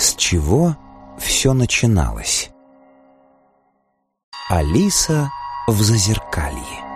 с чего все начиналось. Алиса в зазеркалье.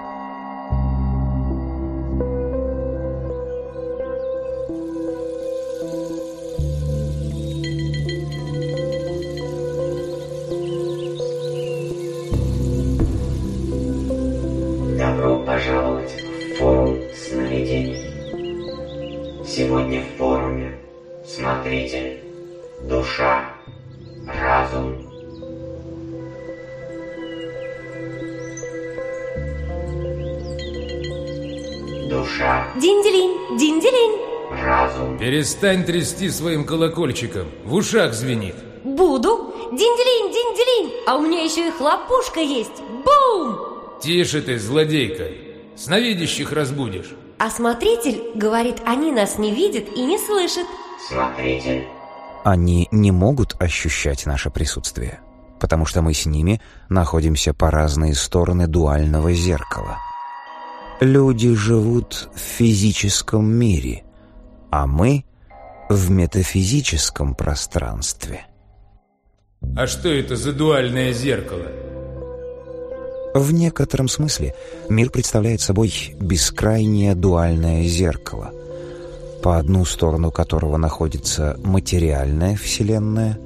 перестань трясти своим колокольчиком. В ушах звенит. Буду. Динь-дилинь. А у меня еще и хлопушка есть. Бум! Тише ты, злодейка. Сновидящих разбудишь. А смотритель говорит, они нас не видят и не слышат. Смотритель. Они не могут ощущать наше присутствие, потому что мы с ними находимся по разные стороны дуального зеркала. Люди живут в физическом мире, а мы в метафизическом пространстве. А что это за дуальное зеркало? В некотором смысле мир представляет собой бескрайнее дуальное зеркало, по одну сторону которого находится материальная Вселенная,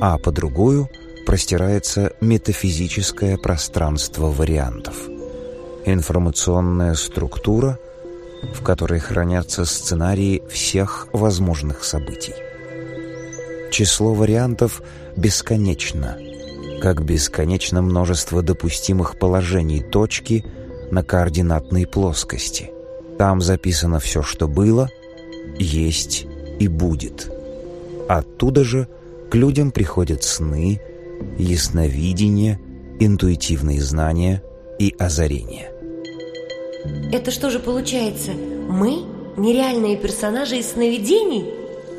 а по другую простирается метафизическое пространство вариантов. Информационная структура — в которой хранятся сценарии всех возможных событий. Число вариантов бесконечно, как бесконечно множество допустимых положений точки на координатной плоскости. Там записано все, что было, есть и будет. Оттуда же к людям приходят сны, ясновидение, интуитивные знания и озарения. Это что же получается, мы нереальные персонажи из сновидений?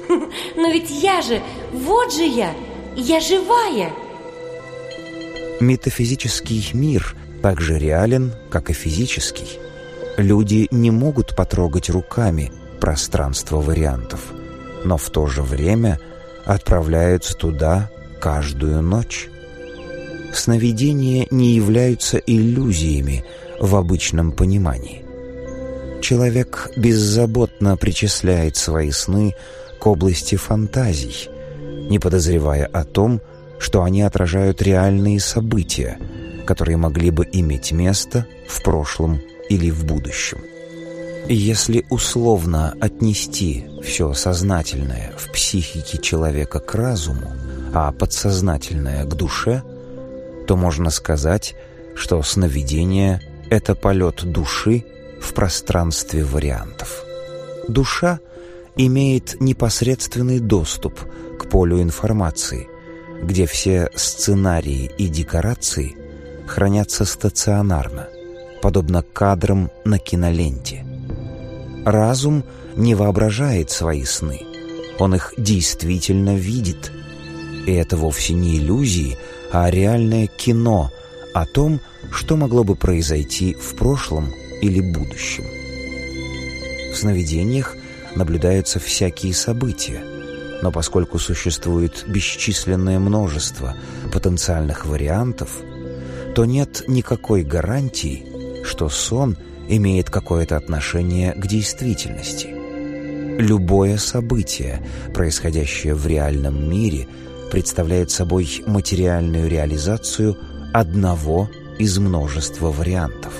Но ведь я же, вот же я, я живая! Метафизический мир так же реален, как и физический. Люди не могут потрогать руками пространство вариантов, но в то же время отправляются туда каждую ночь сновидения не являются иллюзиями в обычном понимании. Человек беззаботно причисляет свои сны к области фантазий, не подозревая о том, что они отражают реальные события, которые могли бы иметь место в прошлом или в будущем. Если условно отнести все сознательное в психике человека к разуму, а подсознательное к душе, то можно сказать, что сновидение — это полет души в пространстве вариантов. Душа имеет непосредственный доступ к полю информации, где все сценарии и декорации хранятся стационарно, подобно кадрам на киноленте. Разум не воображает свои сны, он их действительно видит. И это вовсе не иллюзии — а реальное кино о том, что могло бы произойти в прошлом или будущем. В сновидениях наблюдаются всякие события, но поскольку существует бесчисленное множество потенциальных вариантов, то нет никакой гарантии, что сон имеет какое-то отношение к действительности. Любое событие, происходящее в реальном мире – представляет собой материальную реализацию одного из множества вариантов.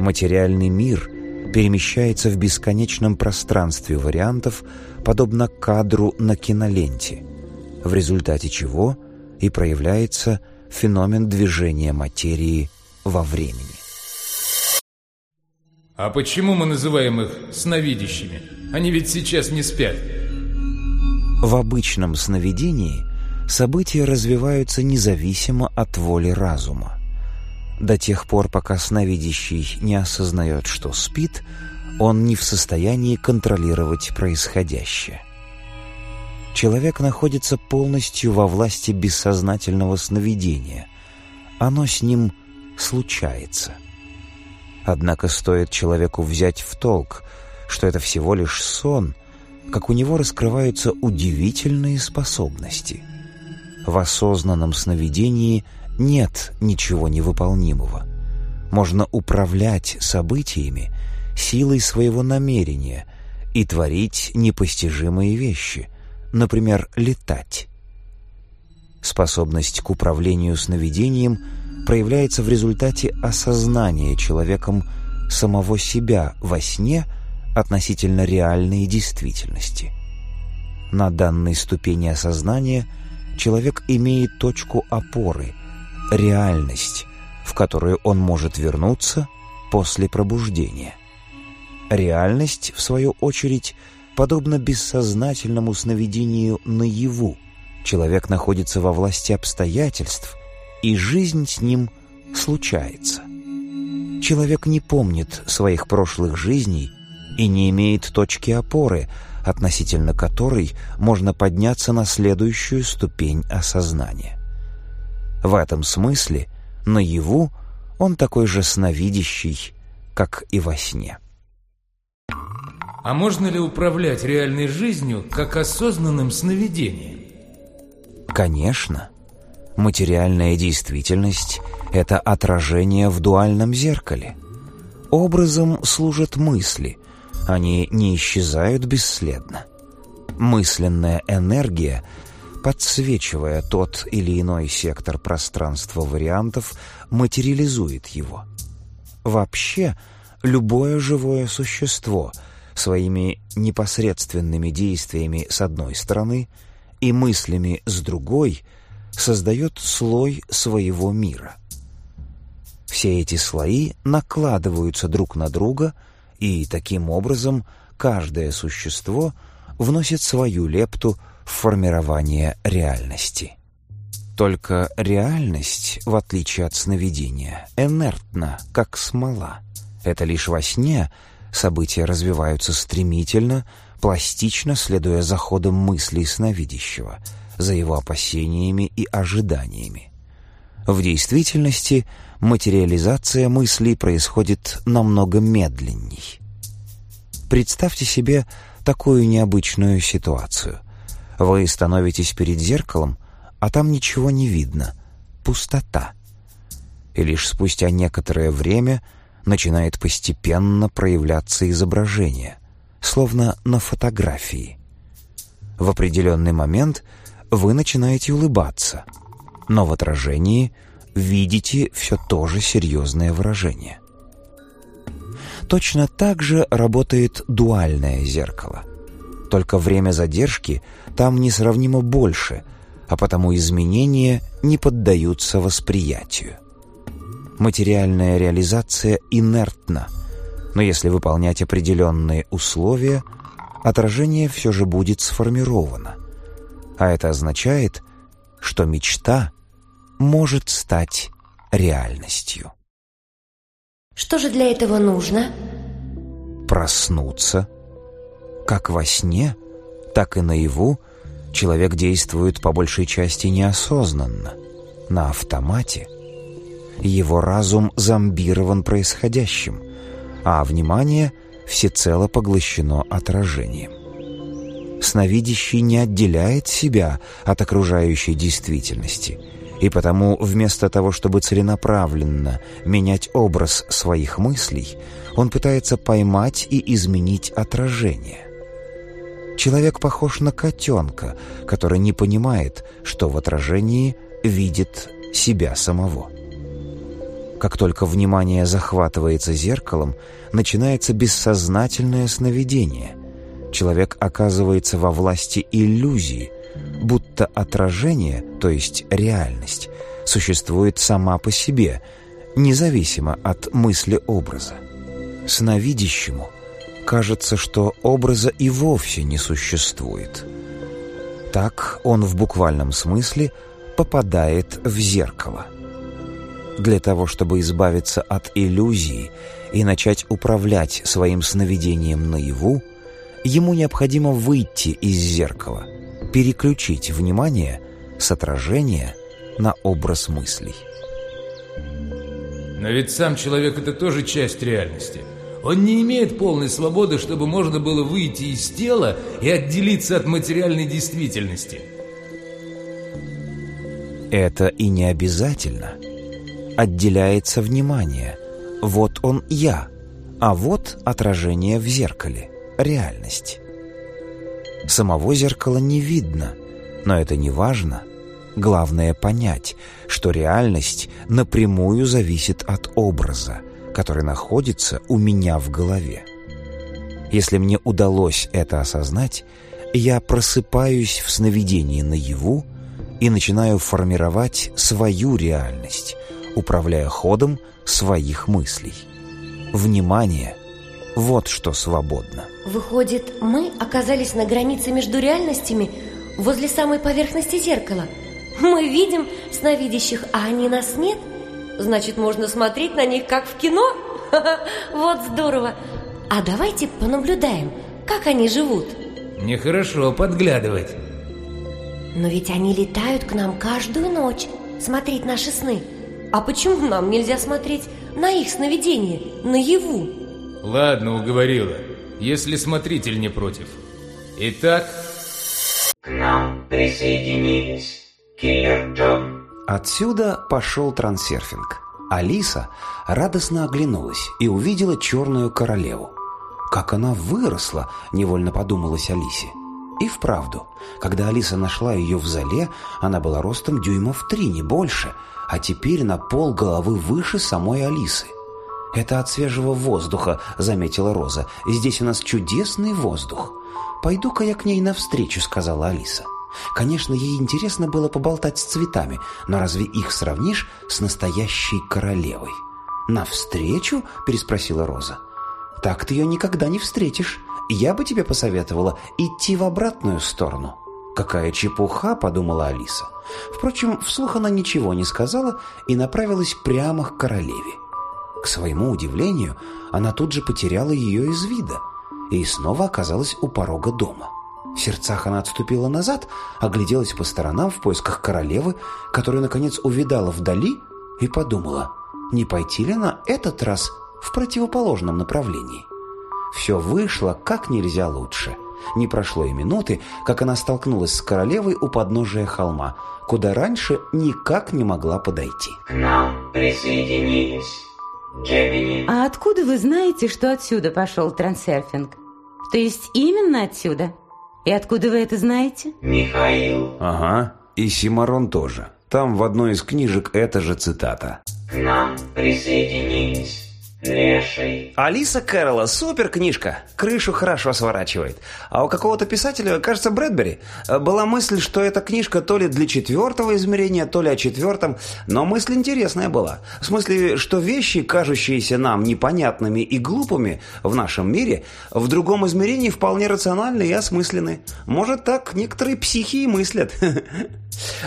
Материальный мир перемещается в бесконечном пространстве вариантов, подобно кадру на киноленте, в результате чего и проявляется феномен движения материи во времени. А почему мы называем их сновидящими? Они ведь сейчас не спят. В обычном сновидении события развиваются независимо от воли разума. До тех пор, пока сновидящий не осознает, что спит, он не в состоянии контролировать происходящее. Человек находится полностью во власти бессознательного сновидения. Оно с ним случается. Однако стоит человеку взять в толк, что это всего лишь сон — как у него раскрываются удивительные способности. В осознанном сновидении нет ничего невыполнимого. Можно управлять событиями силой своего намерения и творить непостижимые вещи, например, летать. Способность к управлению сновидением проявляется в результате осознания человеком самого себя во сне – относительно реальной действительности. На данной ступени осознания человек имеет точку опоры, реальность, в которую он может вернуться после пробуждения. Реальность, в свою очередь, подобно бессознательному сновидению наяву. Человек находится во власти обстоятельств, и жизнь с ним случается. Человек не помнит своих прошлых жизней и не имеет точки опоры, относительно которой можно подняться на следующую ступень осознания. В этом смысле наяву он такой же сновидящий, как и во сне. А можно ли управлять реальной жизнью как осознанным сновидением? Конечно. Материальная действительность – это отражение в дуальном зеркале. Образом служат мысли – они не исчезают бесследно. Мысленная энергия, подсвечивая тот или иной сектор пространства вариантов, материализует его. Вообще, любое живое существо своими непосредственными действиями с одной стороны и мыслями с другой создает слой своего мира. Все эти слои накладываются друг на друга – и таким образом каждое существо вносит свою лепту в формирование реальности. Только реальность, в отличие от сновидения, инертна, как смола. Это лишь во сне события развиваются стремительно, пластично следуя за ходом мыслей сновидящего, за его опасениями и ожиданиями. В действительности – материализация мыслей происходит намного медленней. Представьте себе такую необычную ситуацию. Вы становитесь перед зеркалом, а там ничего не видно, пустота. И лишь спустя некоторое время начинает постепенно проявляться изображение, словно на фотографии. В определенный момент вы начинаете улыбаться, но в отражении – видите все то же серьезное выражение. Точно так же работает дуальное зеркало. Только время задержки там несравнимо больше, а потому изменения не поддаются восприятию. Материальная реализация инертна, но если выполнять определенные условия, отражение все же будет сформировано. А это означает, что мечта — может стать реальностью. Что же для этого нужно? Проснуться. Как во сне, так и наяву человек действует по большей части неосознанно, на автомате. Его разум зомбирован происходящим, а внимание всецело поглощено отражением сновидящий не отделяет себя от окружающей действительности и потому, вместо того, чтобы целенаправленно менять образ своих мыслей, он пытается поймать и изменить отражение. Человек похож на котенка, который не понимает, что в отражении видит себя самого. Как только внимание захватывается зеркалом, начинается бессознательное сновидение. Человек оказывается во власти иллюзии – будто отражение, то есть реальность, существует сама по себе, независимо от мысли образа. Сновидящему кажется, что образа и вовсе не существует. Так он в буквальном смысле попадает в зеркало. Для того, чтобы избавиться от иллюзии и начать управлять своим сновидением наяву, ему необходимо выйти из зеркала – переключить внимание с отражения на образ мыслей. Но ведь сам человек — это тоже часть реальности. Он не имеет полной свободы, чтобы можно было выйти из тела и отделиться от материальной действительности. Это и не обязательно. Отделяется внимание. Вот он «я», а вот отражение в зеркале, реальность. Самого зеркала не видно, но это не важно. Главное понять, что реальность напрямую зависит от образа, который находится у меня в голове. Если мне удалось это осознать, я просыпаюсь в сновидении наяву и начинаю формировать свою реальность, управляя ходом своих мыслей. Внимание — вот что свободно. Выходит, мы оказались на границе между реальностями, возле самой поверхности зеркала. Мы видим сновидящих, а они нас нет. Значит, можно смотреть на них, как в кино? Вот здорово! А давайте понаблюдаем, как они живут. Нехорошо подглядывать. Но ведь они летают к нам каждую ночь, смотреть наши сны. А почему нам нельзя смотреть на их сновидения, наяву? Ладно, уговорила. Если смотритель не против. Итак... К нам присоединились Киллер Джон. Отсюда пошел трансерфинг. Алиса радостно оглянулась и увидела черную королеву. Как она выросла, невольно подумалась Алисе. И вправду, когда Алиса нашла ее в зале, она была ростом дюймов три, не больше, а теперь на пол головы выше самой Алисы. Это от свежего воздуха, заметила Роза. Здесь у нас чудесный воздух. Пойду-ка я к ней навстречу, сказала Алиса. Конечно, ей интересно было поболтать с цветами, но разве их сравнишь с настоящей королевой? Навстречу? переспросила Роза. Так ты ее никогда не встретишь. Я бы тебе посоветовала идти в обратную сторону. Какая чепуха, подумала Алиса. Впрочем, вслух она ничего не сказала и направилась прямо к королеве. К своему удивлению, она тут же потеряла ее из вида и снова оказалась у порога дома. В сердцах она отступила назад, огляделась по сторонам в поисках королевы, которую, наконец, увидала вдали и подумала, не пойти ли на этот раз в противоположном направлении. Все вышло как нельзя лучше. Не прошло и минуты, как она столкнулась с королевой у подножия холма, куда раньше никак не могла подойти. «К нам присоединились». А откуда вы знаете, что отсюда пошел трансерфинг? То есть именно отсюда? И откуда вы это знаете? Михаил. Ага, и Симарон тоже. Там в одной из книжек эта же цитата. К нам присоединились леший. Алиса Кэрролла, супер книжка. Крышу хорошо сворачивает. А у какого-то писателя, кажется, Брэдбери, была мысль, что эта книжка то ли для четвертого измерения, то ли о четвертом, но мысль интересная была. В смысле, что вещи, кажущиеся нам непонятными и глупыми в нашем мире, в другом измерении вполне рациональны и осмыслены. Может, так некоторые психи и мыслят.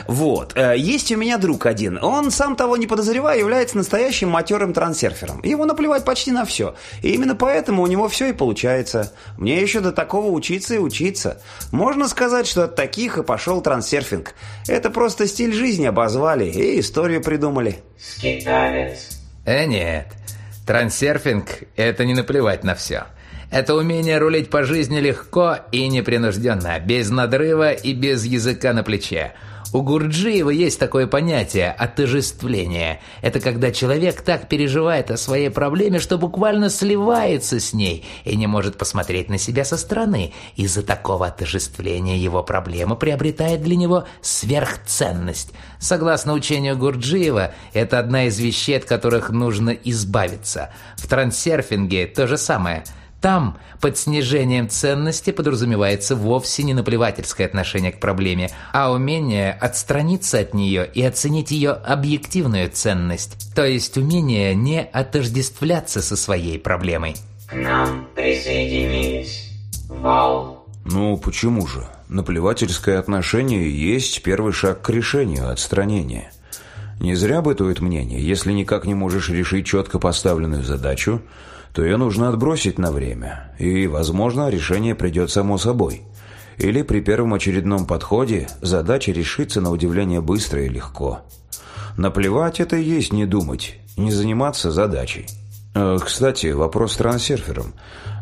Вот. Есть у меня друг один. Он, сам того не подозревая, является настоящим матерым трансерфером. Его, например, плевать почти на все. И именно поэтому у него все и получается. Мне еще до такого учиться и учиться. Можно сказать, что от таких и пошел трансерфинг. Это просто стиль жизни обозвали и историю придумали. Скиталец. Э, нет. Трансерфинг – это не наплевать на все. Это умение рулить по жизни легко и непринужденно, без надрыва и без языка на плече – у Гурджиева есть такое понятие «отожествление». Это когда человек так переживает о своей проблеме, что буквально сливается с ней и не может посмотреть на себя со стороны. Из-за такого отожествления его проблема приобретает для него сверхценность. Согласно учению Гурджиева, это одна из вещей, от которых нужно избавиться. В трансерфинге то же самое – там под снижением ценности подразумевается вовсе не наплевательское отношение к проблеме, а умение отстраниться от нее и оценить ее объективную ценность, то есть умение не отождествляться со своей проблемой. К нам присоединились. Вау. Ну, почему же? Наплевательское отношение есть первый шаг к решению отстранения. Не зря бытует мнение, если никак не можешь решить четко поставленную задачу, то ее нужно отбросить на время, и, возможно, решение придет само собой. Или при первом очередном подходе задача решится на удивление быстро и легко. Наплевать это и есть не думать, не заниматься задачей. Э, кстати, вопрос с трансерфером.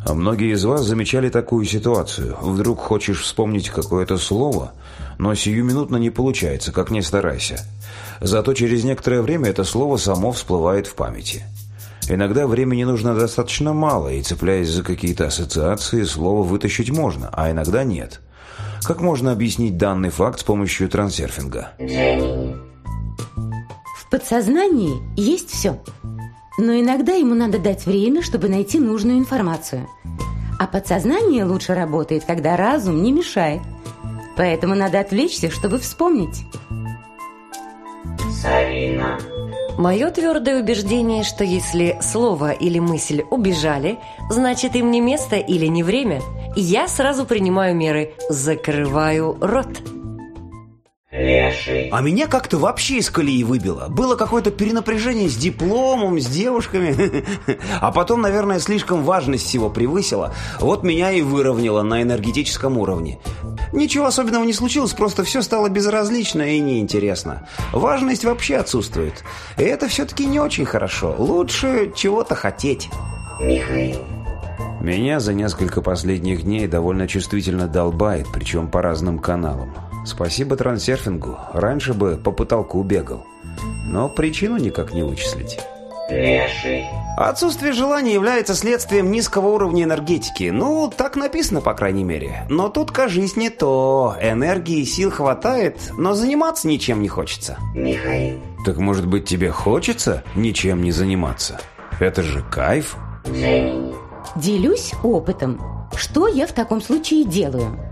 Многие из вас замечали такую ситуацию. Вдруг хочешь вспомнить какое-то слово, но сиюминутно не получается, как ни старайся. Зато через некоторое время это слово само всплывает в памяти. Иногда времени нужно достаточно мало, и цепляясь за какие-то ассоциации, слово вытащить можно, а иногда нет. Как можно объяснить данный факт с помощью трансерфинга? В подсознании есть все. Но иногда ему надо дать время, чтобы найти нужную информацию. А подсознание лучше работает, когда разум не мешает. Поэтому надо отвлечься, чтобы вспомнить. Сарина. Мое твердое убеждение, что если слово или мысль убежали, значит им не место или не время. Я сразу принимаю меры, закрываю рот леший. А меня как-то вообще из колеи выбило. Было какое-то перенапряжение с дипломом, с девушками. А потом, наверное, слишком важность всего превысила. Вот меня и выровняло на энергетическом уровне. Ничего особенного не случилось, просто все стало безразлично и неинтересно. Важность вообще отсутствует. И это все-таки не очень хорошо. Лучше чего-то хотеть. Михаил. Меня за несколько последних дней довольно чувствительно долбает, причем по разным каналам. Спасибо трансерфингу, раньше бы по потолку бегал. Но причину никак не вычислить. Леший. Отсутствие желания является следствием низкого уровня энергетики. Ну, так написано, по крайней мере. Но тут, кажись, не то. Энергии и сил хватает, но заниматься ничем не хочется. Михаил. Так, может быть, тебе хочется ничем не заниматься? Это же кайф. Делюсь опытом. Что я в таком случае делаю?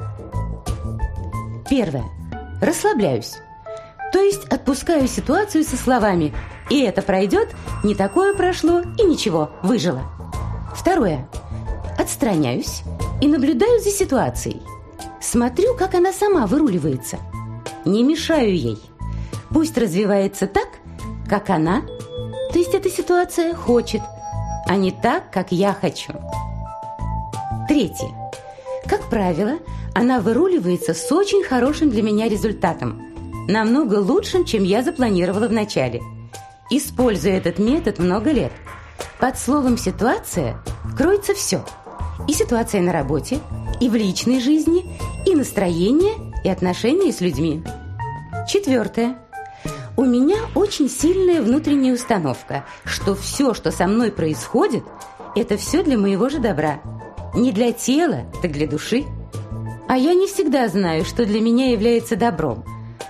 Первое. Расслабляюсь. То есть отпускаю ситуацию со словами «И это пройдет», «Не такое прошло» и «Ничего, выжило. Второе. Отстраняюсь и наблюдаю за ситуацией. Смотрю, как она сама выруливается. Не мешаю ей. Пусть развивается так, как она, то есть эта ситуация, хочет, а не так, как я хочу. Третье. Как правило, она выруливается с очень хорошим для меня результатом, намного лучшим, чем я запланировала в начале. Использую этот метод много лет. Под словом «ситуация» кроется все. И ситуация на работе, и в личной жизни, и настроение, и отношения с людьми. Четвертое. У меня очень сильная внутренняя установка, что все, что со мной происходит, это все для моего же добра. Не для тела, так для души. А я не всегда знаю, что для меня является добром.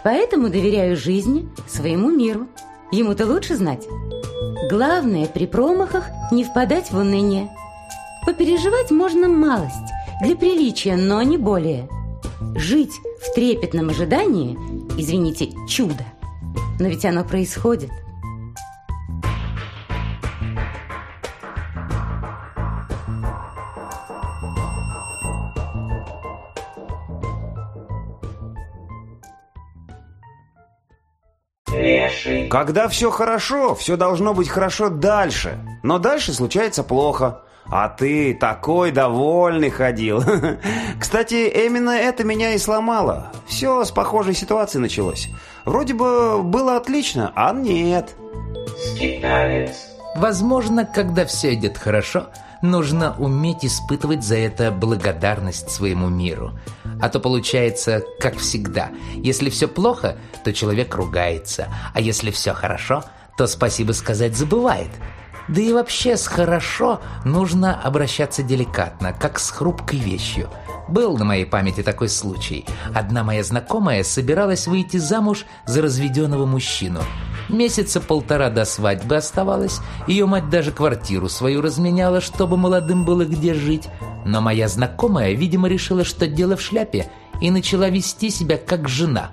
Поэтому доверяю жизни, своему миру. Ему-то лучше знать. Главное при промахах не впадать в уныние. Попереживать можно малость, для приличия, но не более. Жить в трепетном ожидании, извините, чудо. Но ведь оно происходит – Когда все хорошо, все должно быть хорошо дальше. Но дальше случается плохо. А ты такой довольный ходил. Кстати, именно это меня и сломало. Все с похожей ситуации началось. Вроде бы было отлично, а нет. Возможно, когда все идет хорошо, нужно уметь испытывать за это благодарность своему миру. А то получается, как всегда, если все плохо, то человек ругается, а если все хорошо, то спасибо сказать забывает. Да и вообще с «хорошо» нужно обращаться деликатно, как с хрупкой вещью – был на моей памяти такой случай. Одна моя знакомая собиралась выйти замуж за разведенного мужчину. Месяца полтора до свадьбы оставалось, ее мать даже квартиру свою разменяла, чтобы молодым было где жить. Но моя знакомая, видимо, решила, что дело в шляпе, и начала вести себя как жена.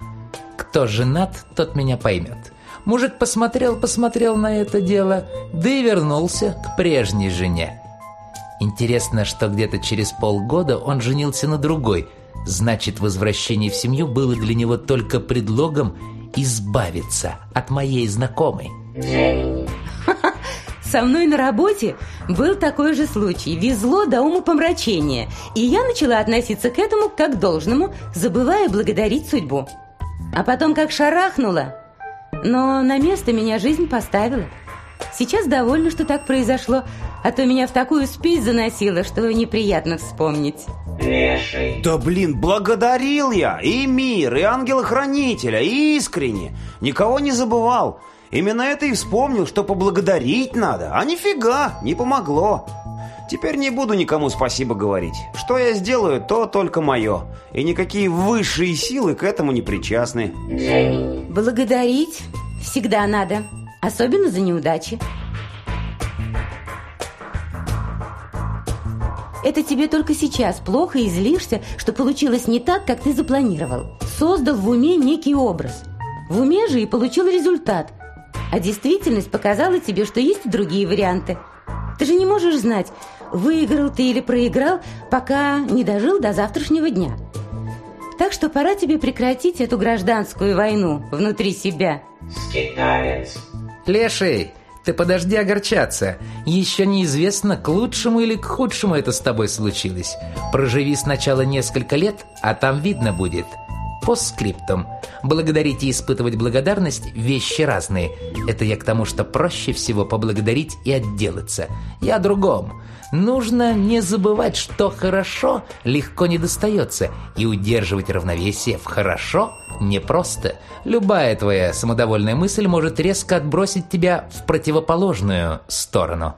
Кто женат, тот меня поймет. Мужик посмотрел-посмотрел на это дело, да и вернулся к прежней жене. Интересно, что где-то через полгода он женился на другой. Значит, возвращение в семью было для него только предлогом избавиться от моей знакомой. Со мной на работе был такой же случай. Везло до ума помрачения. И я начала относиться к этому как к должному, забывая благодарить судьбу. А потом как шарахнула. Но на место меня жизнь поставила. Сейчас довольна, что так произошло, а то меня в такую спесь заносило, что неприятно вспомнить. Леший. Да блин, благодарил я и мир, и ангела-хранителя, и искренне. Никого не забывал. Именно это и вспомнил, что поблагодарить надо. А нифига, не помогло. Теперь не буду никому спасибо говорить. Что я сделаю, то только мое. И никакие высшие силы к этому не причастны. Благодарить всегда надо особенно за неудачи. Это тебе только сейчас плохо и злишься, что получилось не так, как ты запланировал. Создал в уме некий образ. В уме же и получил результат. А действительность показала тебе, что есть другие варианты. Ты же не можешь знать, выиграл ты или проиграл, пока не дожил до завтрашнего дня. Так что пора тебе прекратить эту гражданскую войну внутри себя. Скиталец. Леший, ты подожди огорчаться. Еще неизвестно, к лучшему или к худшему это с тобой случилось. Проживи сначала несколько лет, а там видно будет. По скриптам. Благодарить и испытывать благодарность – вещи разные. Это я к тому, что проще всего поблагодарить и отделаться. Я о другом. Нужно не забывать, что хорошо легко не достается, и удерживать равновесие в «хорошо» – непросто. Любая твоя самодовольная мысль может резко отбросить тебя в противоположную сторону.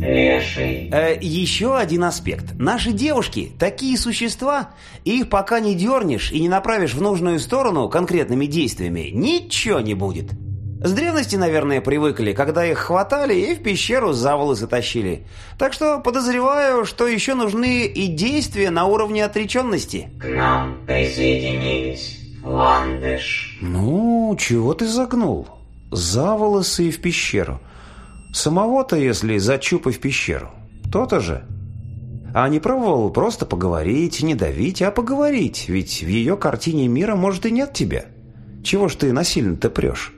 Леший. Э, еще один аспект. Наши девушки – такие существа, их пока не дернешь и не направишь в нужную сторону конкретными действиями, ничего не будет. С древности, наверное, привыкли, когда их хватали и в пещеру за волосы тащили. Так что подозреваю, что еще нужны и действия на уровне отреченности. К нам присоединились ландыш. Ну, чего ты загнул? За волосы и в пещеру. Самого-то, если за чупы в пещеру. То-то же. А не пробовал просто поговорить, не давить, а поговорить, ведь в ее картине мира, может, и нет тебя. Чего ж ты насильно-то прешь?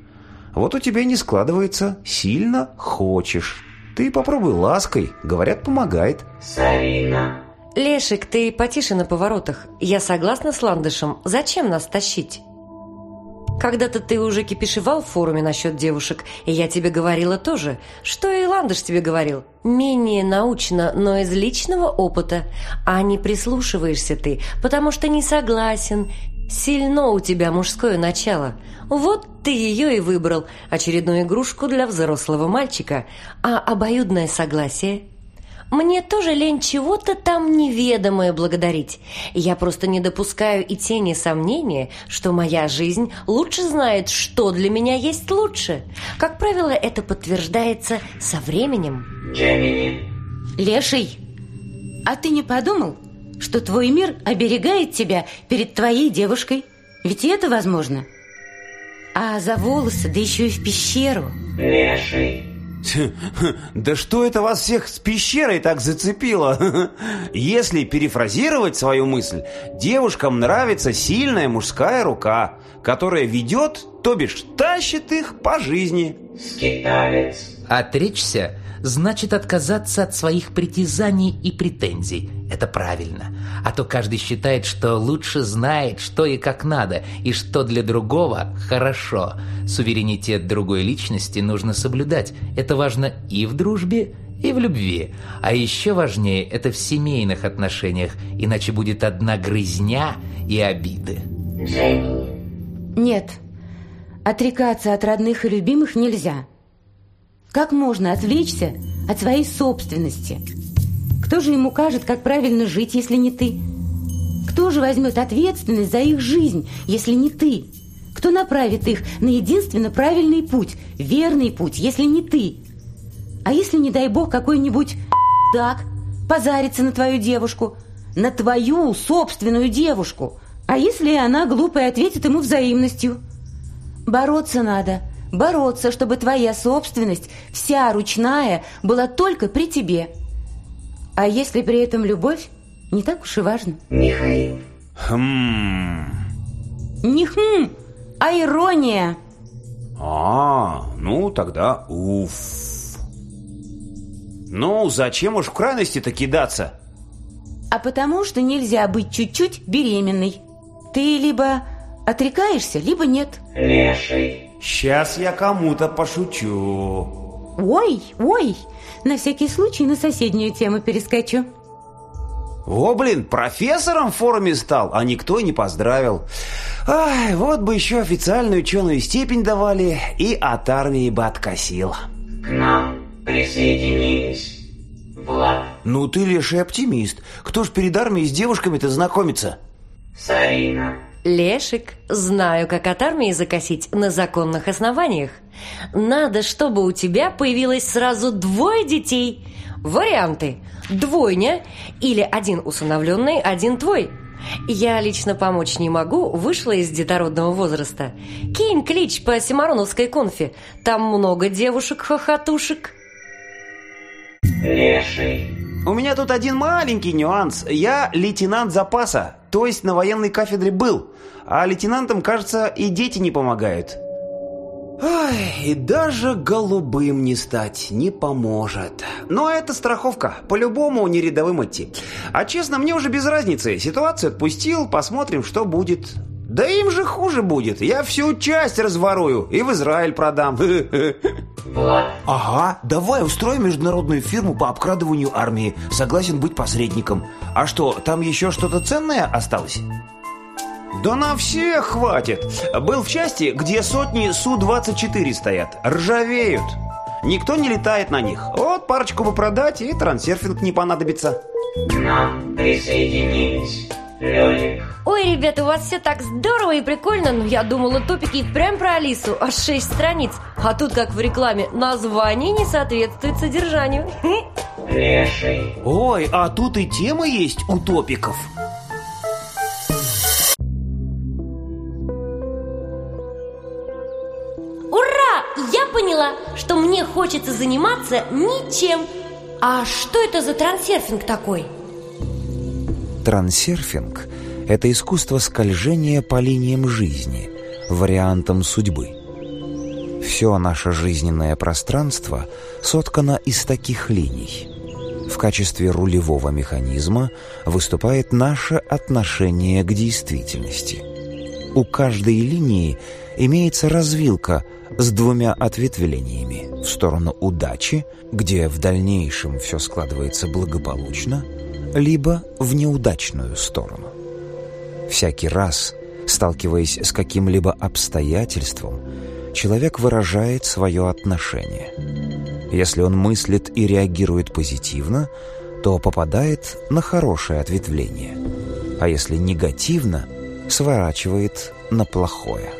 Вот у тебя не складывается, сильно хочешь. Ты попробуй лаской, говорят, помогает. Сарина. Лешик, ты потише на поворотах. Я согласна с Ландышем. Зачем нас тащить? Когда-то ты уже кипишевал в форуме насчет девушек, и я тебе говорила тоже, что и Ландыш тебе говорил. Менее научно, но из личного опыта. А не прислушиваешься ты, потому что не согласен, Сильно у тебя мужское начало. Вот ты ее и выбрал, очередную игрушку для взрослого мальчика. А обоюдное согласие? Мне тоже лень чего-то там неведомое благодарить. Я просто не допускаю и тени сомнения, что моя жизнь лучше знает, что для меня есть лучше. Как правило, это подтверждается со временем. Джемини. Леший, а ты не подумал, что твой мир оберегает тебя перед твоей девушкой. Ведь и это возможно. А за волосы, да еще и в пещеру. Леший. Да что это вас всех с пещерой так зацепило? Если перефразировать свою мысль, девушкам нравится сильная мужская рука, которая ведет, то бишь тащит их по жизни. Скиталец. Отречься значит отказаться от своих притязаний и претензий. Это правильно. А то каждый считает, что лучше знает, что и как надо, и что для другого хорошо. Суверенитет другой личности нужно соблюдать. Это важно и в дружбе, и в любви. А еще важнее это в семейных отношениях, иначе будет одна грызня и обиды. Нет, отрекаться от родных и любимых нельзя. Как можно отвлечься от своей собственности? Кто же им укажет, как правильно жить, если не ты? Кто же возьмет ответственность за их жизнь, если не ты? Кто направит их на единственно правильный путь, верный путь, если не ты? А если, не дай бог, какой-нибудь так позарится на твою девушку, на твою собственную девушку? А если она глупая ответит ему взаимностью? Бороться надо – бороться, чтобы твоя собственность, вся ручная, была только при тебе. А если при этом любовь, не так уж и важно. Михаил. Хм. Не хм, а ирония. А, ну тогда уф. Ну, зачем уж в крайности-то кидаться? А потому что нельзя быть чуть-чуть беременной. Ты либо отрекаешься, либо нет. Леший. «Сейчас я кому-то пошучу». «Ой, ой, на всякий случай на соседнюю тему перескочу». «О, блин, профессором в форуме стал, а никто не поздравил. Ай, вот бы еще официальную ученую степень давали, и от армии бы откосил». «К нам присоединились». Влад. Ну ты лишь и оптимист. Кто ж перед армией с девушками-то знакомится? Сарина. Лешек, знаю, как от армии закосить на законных основаниях. Надо, чтобы у тебя появилось сразу двое детей. Варианты. Двойня или один усыновленный, один твой. Я лично помочь не могу, вышла из детородного возраста. Кинь клич по Симароновской конфе. Там много девушек-хохотушек. Леший. У меня тут один маленький нюанс. Я лейтенант запаса, то есть на военной кафедре был. А лейтенантам, кажется, и дети не помогают. Ай, и даже голубым не стать не поможет. Но это страховка. По-любому не рядовым идти. А честно, мне уже без разницы. Ситуацию отпустил, посмотрим, что будет. Да им же хуже будет. Я всю часть разворую и в Израиль продам. Ага, давай устроим международную фирму по обкрадыванию армии. Согласен быть посредником. А что, там еще что-то ценное осталось? Да на всех хватит. Был в части, где сотни Су-24 стоят, ржавеют. Никто не летает на них. Вот парочку бы продать, и трансерфинг не понадобится. Нам присоединились Ой, ребята, у вас все так здорово и прикольно, но я думала топики прям про Алису, аж шесть страниц. А тут, как в рекламе, название не соответствует содержанию. Ой, а тут и тема есть у топиков. Ура! Я поняла, что мне хочется заниматься ничем. А что это за трансерфинг такой? Трансерфинг — это искусство скольжения по линиям жизни, вариантам судьбы. Все наше жизненное пространство соткано из таких линий. В качестве рулевого механизма выступает наше отношение к действительности. У каждой линии имеется развилка — с двумя ответвлениями в сторону удачи, где в дальнейшем все складывается благополучно, либо в неудачную сторону. Всякий раз, сталкиваясь с каким-либо обстоятельством, человек выражает свое отношение. Если он мыслит и реагирует позитивно, то попадает на хорошее ответвление, а если негативно, сворачивает на плохое.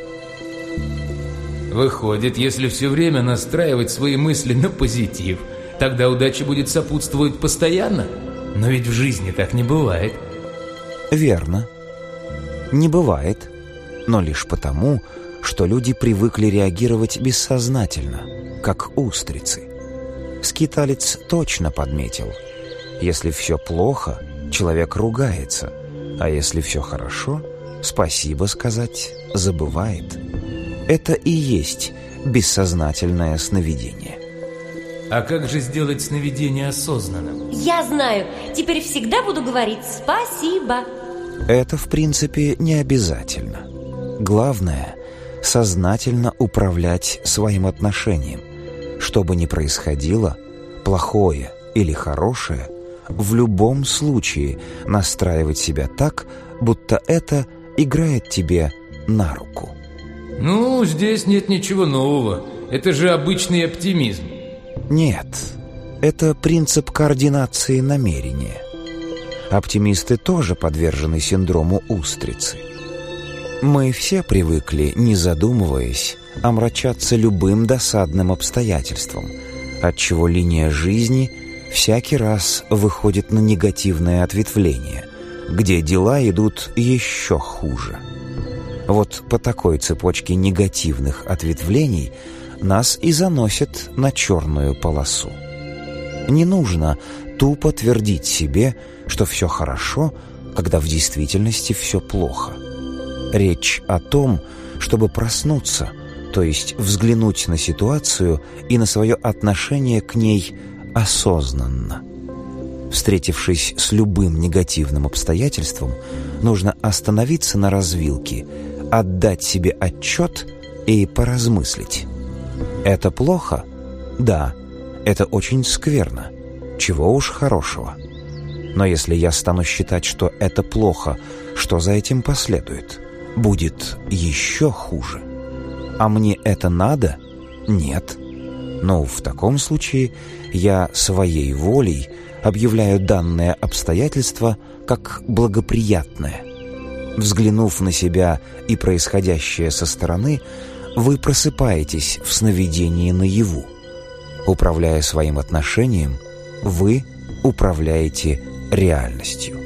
Выходит, если все время настраивать свои мысли на позитив, тогда удача будет сопутствовать постоянно. Но ведь в жизни так не бывает. Верно. Не бывает. Но лишь потому, что люди привыкли реагировать бессознательно, как устрицы. Скиталец точно подметил. Если все плохо, человек ругается, а если все хорошо, спасибо сказать забывает это и есть бессознательное сновидение. А как же сделать сновидение осознанным? Я знаю. Теперь всегда буду говорить спасибо. Это, в принципе, не обязательно. Главное – сознательно управлять своим отношением. Что бы ни происходило, плохое или хорошее, в любом случае настраивать себя так, будто это играет тебе на руку. Ну, здесь нет ничего нового. Это же обычный оптимизм. Нет, это принцип координации намерения. Оптимисты тоже подвержены синдрому устрицы. Мы все привыкли, не задумываясь, омрачаться любым досадным обстоятельством, отчего линия жизни всякий раз выходит на негативное ответвление, где дела идут еще хуже. Вот по такой цепочке негативных ответвлений нас и заносят на черную полосу. Не нужно тупо твердить себе, что все хорошо, когда в действительности все плохо. Речь о том, чтобы проснуться, то есть взглянуть на ситуацию и на свое отношение к ней осознанно. Встретившись с любым негативным обстоятельством, нужно остановиться на развилке – отдать себе отчет и поразмыслить. Это плохо? Да, это очень скверно. Чего уж хорошего. Но если я стану считать, что это плохо, что за этим последует? Будет еще хуже. А мне это надо? Нет. Но в таком случае я своей волей объявляю данное обстоятельство как благоприятное – Взглянув на себя и происходящее со стороны, вы просыпаетесь в сновидении наяву. Управляя своим отношением, вы управляете реальностью.